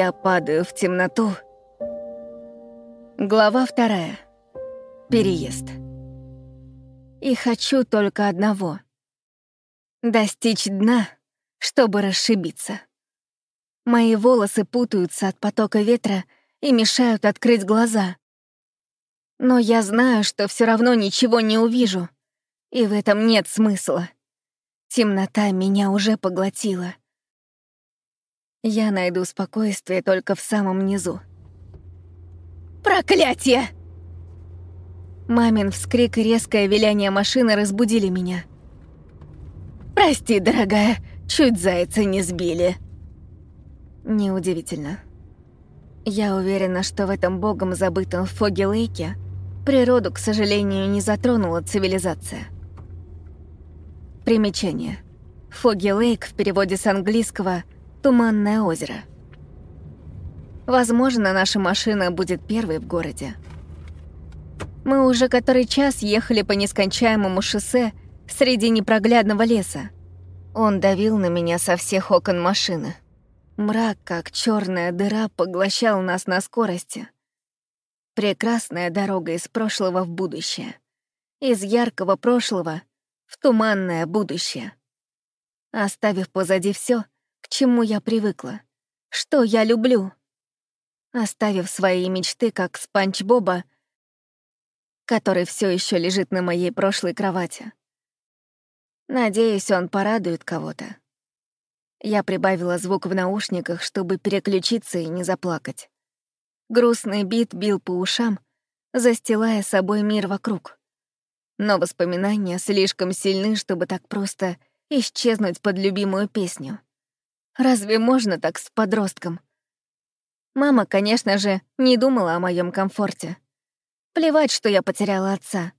я падаю в темноту. Глава вторая. Переезд. И хочу только одного — достичь дна, чтобы расшибиться. Мои волосы путаются от потока ветра и мешают открыть глаза. Но я знаю, что все равно ничего не увижу, и в этом нет смысла. Темнота меня уже поглотила. Я найду спокойствие только в самом низу. «Проклятие!» Мамин вскрик и резкое виляние машины разбудили меня. «Прости, дорогая, чуть зайца не сбили». Неудивительно. Я уверена, что в этом богом забытом Фоги-Лейке природу, к сожалению, не затронула цивилизация. Примечание. Фоги-Лейк в переводе с английского «Туманное озеро». Возможно, наша машина будет первой в городе. Мы уже который час ехали по нескончаемому шоссе среди непроглядного леса. Он давил на меня со всех окон машины. Мрак, как черная дыра, поглощал нас на скорости. Прекрасная дорога из прошлого в будущее. Из яркого прошлого в туманное будущее. Оставив позади все, к чему я привыкла, что я люблю. Оставив свои мечты, как Спанч Боба, который все еще лежит на моей прошлой кровати. Надеюсь, он порадует кого-то. Я прибавила звук в наушниках, чтобы переключиться и не заплакать. Грустный бит бил по ушам, застилая собой мир вокруг. Но воспоминания слишком сильны, чтобы так просто исчезнуть под любимую песню. Разве можно так с подростком? Мама, конечно же, не думала о моем комфорте. Плевать, что я потеряла отца.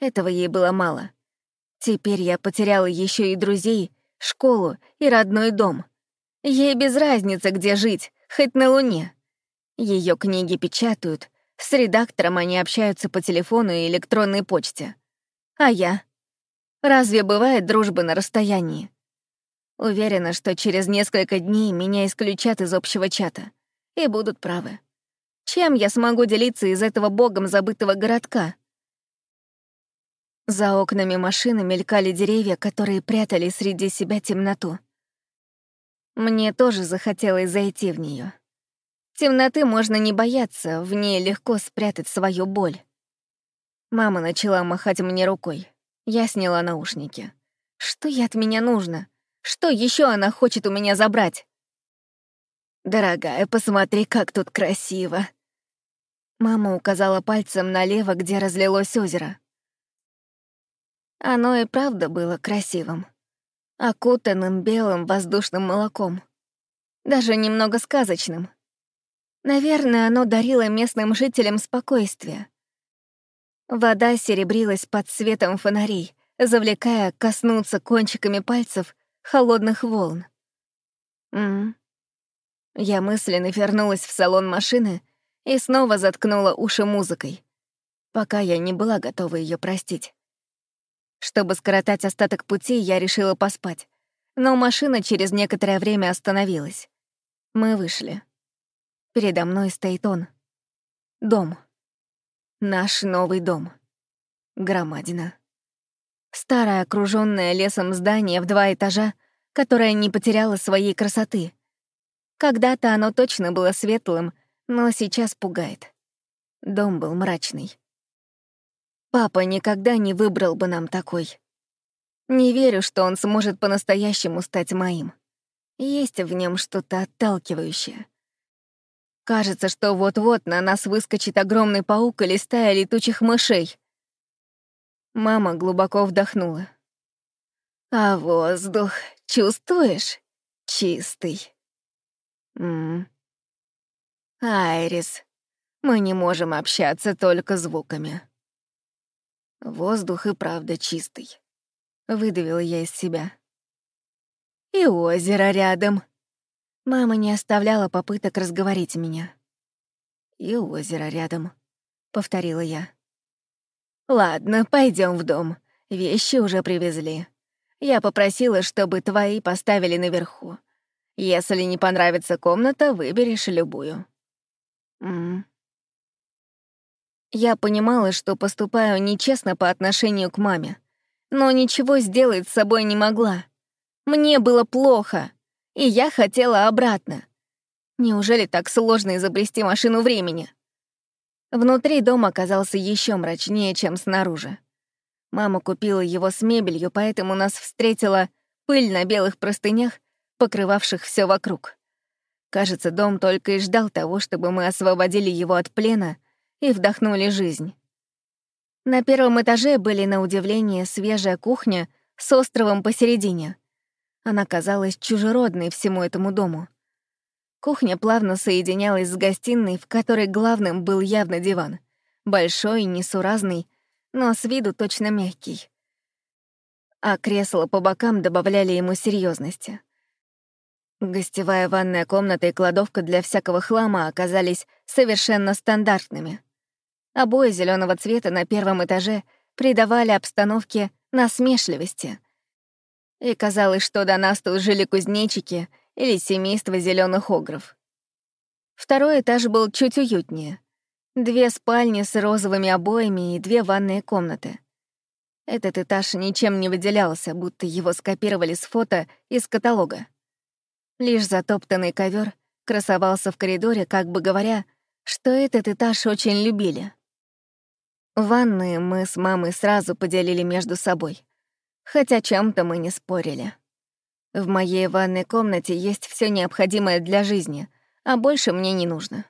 Этого ей было мало. Теперь я потеряла еще и друзей, школу и родной дом. Ей без разницы, где жить, хоть на Луне. Ее книги печатают, с редактором они общаются по телефону и электронной почте. А я? Разве бывает дружба на расстоянии? Уверена, что через несколько дней меня исключат из общего чата. И будут правы. Чем я смогу делиться из этого богом забытого городка? За окнами машины мелькали деревья, которые прятали среди себя темноту. Мне тоже захотелось зайти в нее. Темноты можно не бояться, в ней легко спрятать свою боль. Мама начала махать мне рукой. Я сняла наушники. Что ей от меня нужно? Что еще она хочет у меня забрать? «Дорогая, посмотри, как тут красиво!» Мама указала пальцем налево, где разлилось озеро. Оно и правда было красивым, окутанным белым воздушным молоком, даже немного сказочным. Наверное, оно дарило местным жителям спокойствие. Вода серебрилась под светом фонарей, завлекая коснуться кончиками пальцев холодных волн. М -м. Я мысленно вернулась в салон машины и снова заткнула уши музыкой, пока я не была готова ее простить. Чтобы скоротать остаток пути, я решила поспать. Но машина через некоторое время остановилась. Мы вышли. Передо мной стоит он. Дом. Наш новый дом. Громадина. Старое, окружённое лесом здание в два этажа, которое не потеряло своей красоты. Когда-то оно точно было светлым, но сейчас пугает. Дом был мрачный. Папа никогда не выбрал бы нам такой. Не верю, что он сможет по-настоящему стать моим. Есть в нем что-то отталкивающее. Кажется, что вот-вот на нас выскочит огромный паук или стая летучих мышей. Мама глубоко вдохнула. А воздух, чувствуешь? Чистый. М -м. Айрис, мы не можем общаться только звуками. Воздух и правда чистый. Выдавила я из себя. И озеро рядом. Мама не оставляла попыток разговорить меня. И озеро рядом, повторила я. Ладно, пойдем в дом. Вещи уже привезли. Я попросила, чтобы твои поставили наверху. Если не понравится комната, выберешь любую. М Я понимала, что поступаю нечестно по отношению к маме, но ничего сделать с собой не могла. Мне было плохо, и я хотела обратно. Неужели так сложно изобрести машину времени? Внутри дом оказался еще мрачнее, чем снаружи. Мама купила его с мебелью, поэтому нас встретила пыль на белых простынях, покрывавших все вокруг. Кажется, дом только и ждал того, чтобы мы освободили его от плена и вдохнули жизнь. На первом этаже были, на удивление, свежая кухня с островом посередине. Она казалась чужеродной всему этому дому. Кухня плавно соединялась с гостиной, в которой главным был явно диван. Большой, несуразный, но с виду точно мягкий. А кресла по бокам добавляли ему серьезности. Гостевая ванная комната и кладовка для всякого хлама оказались совершенно стандартными. Обои зеленого цвета на первом этаже придавали обстановке насмешливости. И казалось, что до нас тут жили кузнечики или семейство зеленых огров. Второй этаж был чуть уютнее — Две спальни с розовыми обоями и две ванные комнаты. Этот этаж ничем не выделялся, будто его скопировали с фото из каталога. Лишь затоптанный ковер красовался в коридоре, как бы говоря, что этот этаж очень любили. Ванные мы с мамой сразу поделили между собой, хотя чем-то мы не спорили. В моей ванной комнате есть все необходимое для жизни, а больше мне не нужно.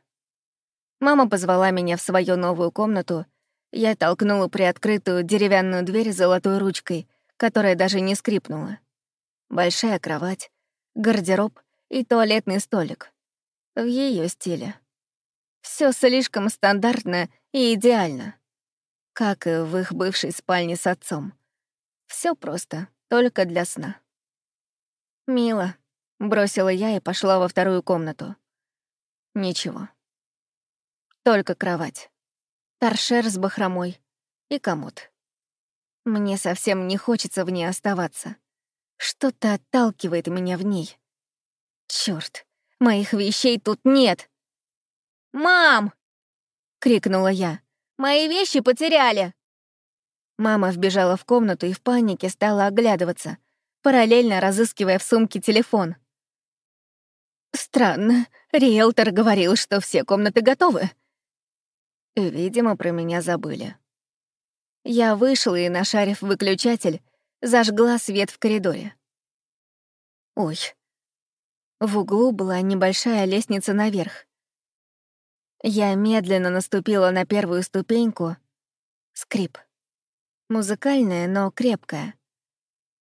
Мама позвала меня в свою новую комнату. Я толкнула приоткрытую деревянную дверь золотой ручкой, которая даже не скрипнула. Большая кровать, гардероб и туалетный столик. В ее стиле. Все слишком стандартно и идеально. Как и в их бывшей спальне с отцом. Все просто, только для сна. «Мило», — бросила я и пошла во вторую комнату. Ничего. Только кровать. Торшер с бахромой и комод. Мне совсем не хочется в ней оставаться. Что-то отталкивает меня в ней. Чёрт, моих вещей тут нет. «Мам!» — крикнула я. «Мои вещи потеряли!» Мама вбежала в комнату и в панике стала оглядываться, параллельно разыскивая в сумке телефон. «Странно, риэлтор говорил, что все комнаты готовы. Видимо, про меня забыли. Я вышла и, нашарив выключатель, зажгла свет в коридоре. Ой. В углу была небольшая лестница наверх. Я медленно наступила на первую ступеньку. Скрип. Музыкальная, но крепкая.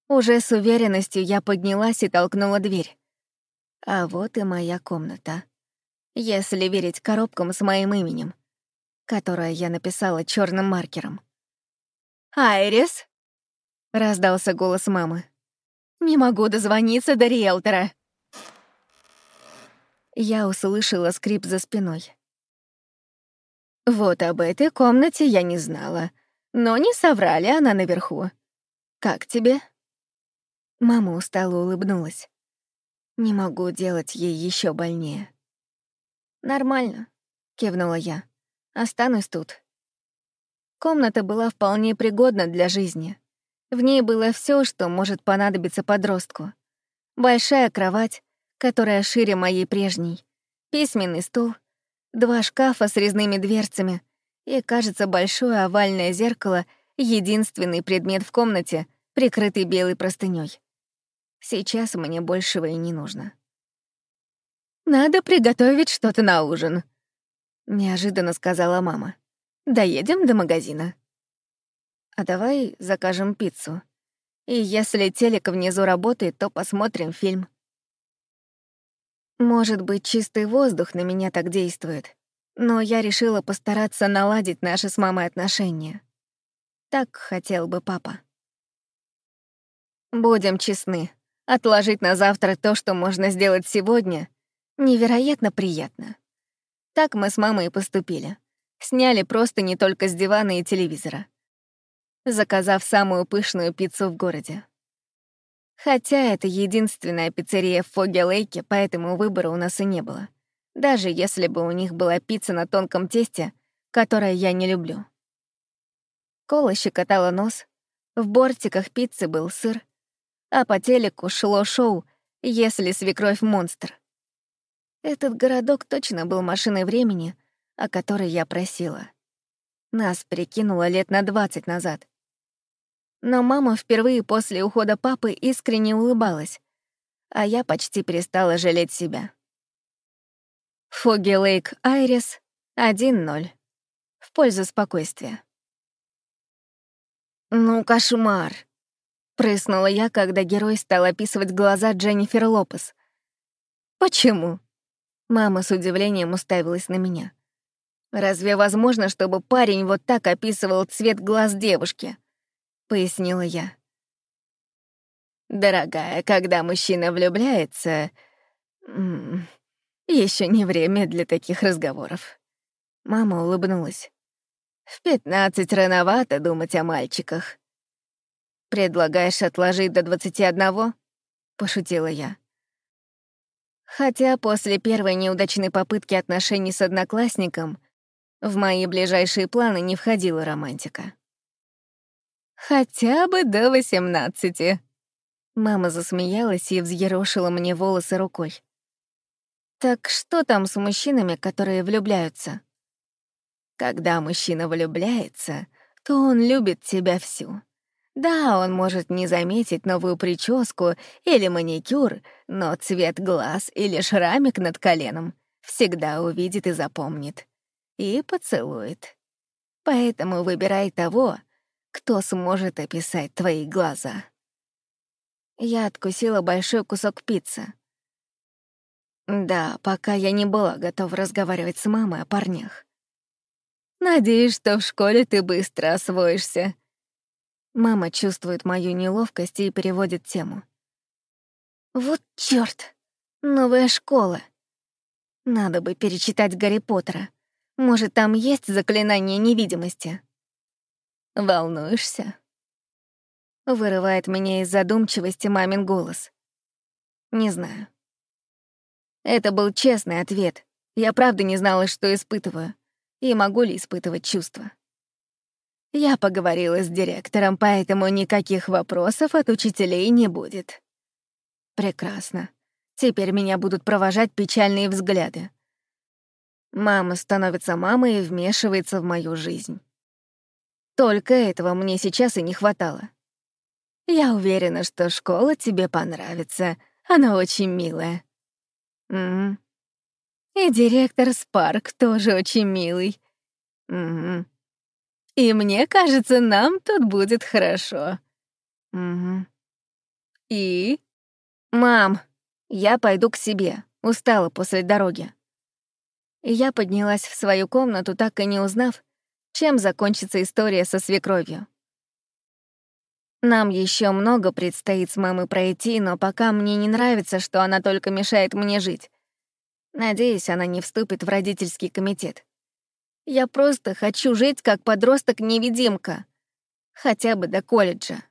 Уже с уверенностью я поднялась и толкнула дверь. А вот и моя комната. Если верить коробкам с моим именем которое я написала черным маркером. «Айрис?» — раздался голос мамы. «Не могу дозвониться до риэлтора». Я услышала скрип за спиной. Вот об этой комнате я не знала, но не соврали она наверху. «Как тебе?» Мама устало улыбнулась. Не могу делать ей еще больнее. «Нормально», — кивнула я. Останусь тут. Комната была вполне пригодна для жизни. В ней было все, что может понадобиться подростку. Большая кровать, которая шире моей прежней, письменный стол, два шкафа с резными дверцами и, кажется, большое овальное зеркало — единственный предмет в комнате, прикрытый белой простынёй. Сейчас мне большего и не нужно. «Надо приготовить что-то на ужин», неожиданно сказала мама. Доедем до магазина. А давай закажем пиццу. И если телек внизу работает, то посмотрим фильм. Может быть, чистый воздух на меня так действует, но я решила постараться наладить наши с мамой отношения. Так хотел бы папа. Будем честны, отложить на завтра то, что можно сделать сегодня, невероятно приятно. Так мы с мамой и поступили. Сняли просто не только с дивана и телевизора. Заказав самую пышную пиццу в городе. Хотя это единственная пиццерия в Фоге-Лейке, поэтому выбора у нас и не было. Даже если бы у них была пицца на тонком тесте, которое я не люблю. Кола щекотала нос, в бортиках пиццы был сыр, а по телеку шло шоу «Если свекровь монстр». Этот городок точно был машиной времени, о которой я просила. Нас перекинуло лет на двадцать назад. Но мама впервые после ухода папы искренне улыбалась, а я почти перестала жалеть себя. Фоги Лейк Айрис 1-0. В пользу спокойствия. «Ну, кошмар!» — прыснула я, когда герой стал описывать глаза Дженнифер Лопес. «Почему?» Мама с удивлением уставилась на меня. «Разве возможно, чтобы парень вот так описывал цвет глаз девушки?» пояснила я. «Дорогая, когда мужчина влюбляется, еще не время для таких разговоров». Мама улыбнулась. «В пятнадцать рановато думать о мальчиках». «Предлагаешь отложить до двадцати одного?» — пошутила я. Хотя после первой неудачной попытки отношений с одноклассником в мои ближайшие планы не входила романтика. Хотя бы до восемнадцати. Мама засмеялась и взъерошила мне волосы рукой. Так что там с мужчинами, которые влюбляются? Когда мужчина влюбляется, то он любит тебя всю. Да, он может не заметить новую прическу или маникюр, но цвет глаз или шрамик над коленом всегда увидит и запомнит. И поцелует. Поэтому выбирай того, кто сможет описать твои глаза? Я откусила большой кусок пиццы. Да, пока я не была готова разговаривать с мамой о парнях. Надеюсь, что в школе ты быстро освоишься. Мама чувствует мою неловкость и переводит тему. Вот чёрт! Новая школа. Надо бы перечитать Гарри Поттера. Может, там есть заклинание невидимости? Волнуешься?» Вырывает меня из задумчивости мамин голос. Не знаю. Это был честный ответ. Я правда не знала, что испытываю, и могу ли испытывать чувства. Я поговорила с директором, поэтому никаких вопросов от учителей не будет. Прекрасно. Теперь меня будут провожать печальные взгляды. Мама становится мамой и вмешивается в мою жизнь. Только этого мне сейчас и не хватало. Я уверена, что школа тебе понравится. Она очень милая. Угу. И директор Спарк тоже очень милый. Угу. И мне кажется, нам тут будет хорошо. Угу. И? Мам, я пойду к себе. Устала после дороги. И я поднялась в свою комнату, так и не узнав, чем закончится история со свекровью. Нам еще много предстоит с мамой пройти, но пока мне не нравится, что она только мешает мне жить. Надеюсь, она не вступит в родительский комитет. Я просто хочу жить как подросток-невидимка. Хотя бы до колледжа.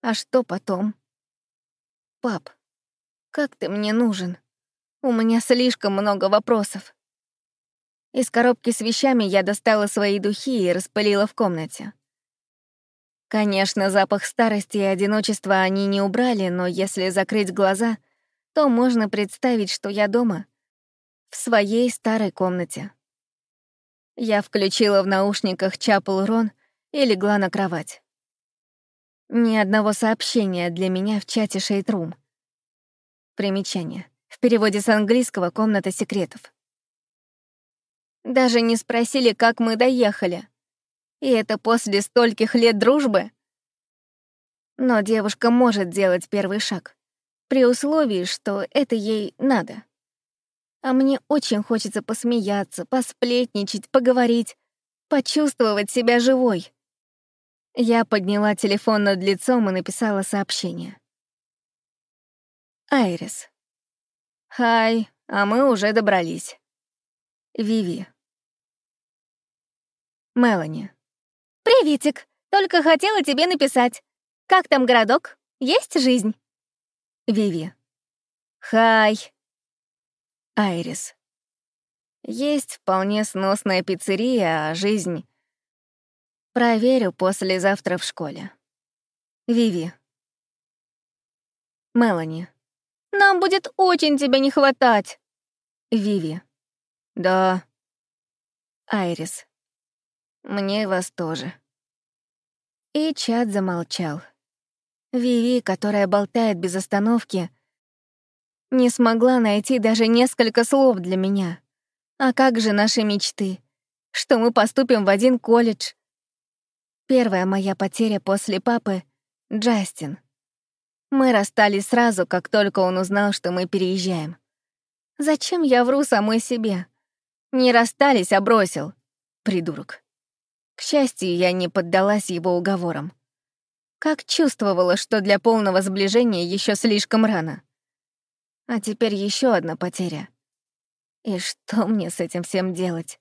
А что потом? Пап, как ты мне нужен? У меня слишком много вопросов. Из коробки с вещами я достала свои духи и распылила в комнате. Конечно, запах старости и одиночества они не убрали, но если закрыть глаза, то можно представить, что я дома, в своей старой комнате. Я включила в наушниках Чапл Рон и легла на кровать. Ни одного сообщения для меня в чате Шейтрум. Примечание. В переводе с английского «комната секретов». Даже не спросили, как мы доехали. И это после стольких лет дружбы? Но девушка может делать первый шаг, при условии, что это ей надо. А мне очень хочется посмеяться, посплетничать, поговорить, почувствовать себя живой. Я подняла телефон над лицом и написала сообщение. Айрис. Хай, а мы уже добрались. Виви. Мелани. «Приветик! Только хотела тебе написать. Как там городок? есть жизнь?» Виви. «Хай!» Айрис. «Есть вполне сносная пиццерия, а жизнь...» «Проверю послезавтра в школе». Виви. Мелани. «Нам будет очень тебя не хватать!» Виви. «Да». Айрис. «Мне вас тоже». И чат замолчал. Виви, которая болтает без остановки, не смогла найти даже несколько слов для меня. А как же наши мечты? Что мы поступим в один колледж? Первая моя потеря после папы — Джастин. Мы расстались сразу, как только он узнал, что мы переезжаем. Зачем я вру самой себе? Не расстались, а бросил. Придурок. К счастью, я не поддалась его уговорам. Как чувствовала, что для полного сближения еще слишком рано. А теперь еще одна потеря. И что мне с этим всем делать?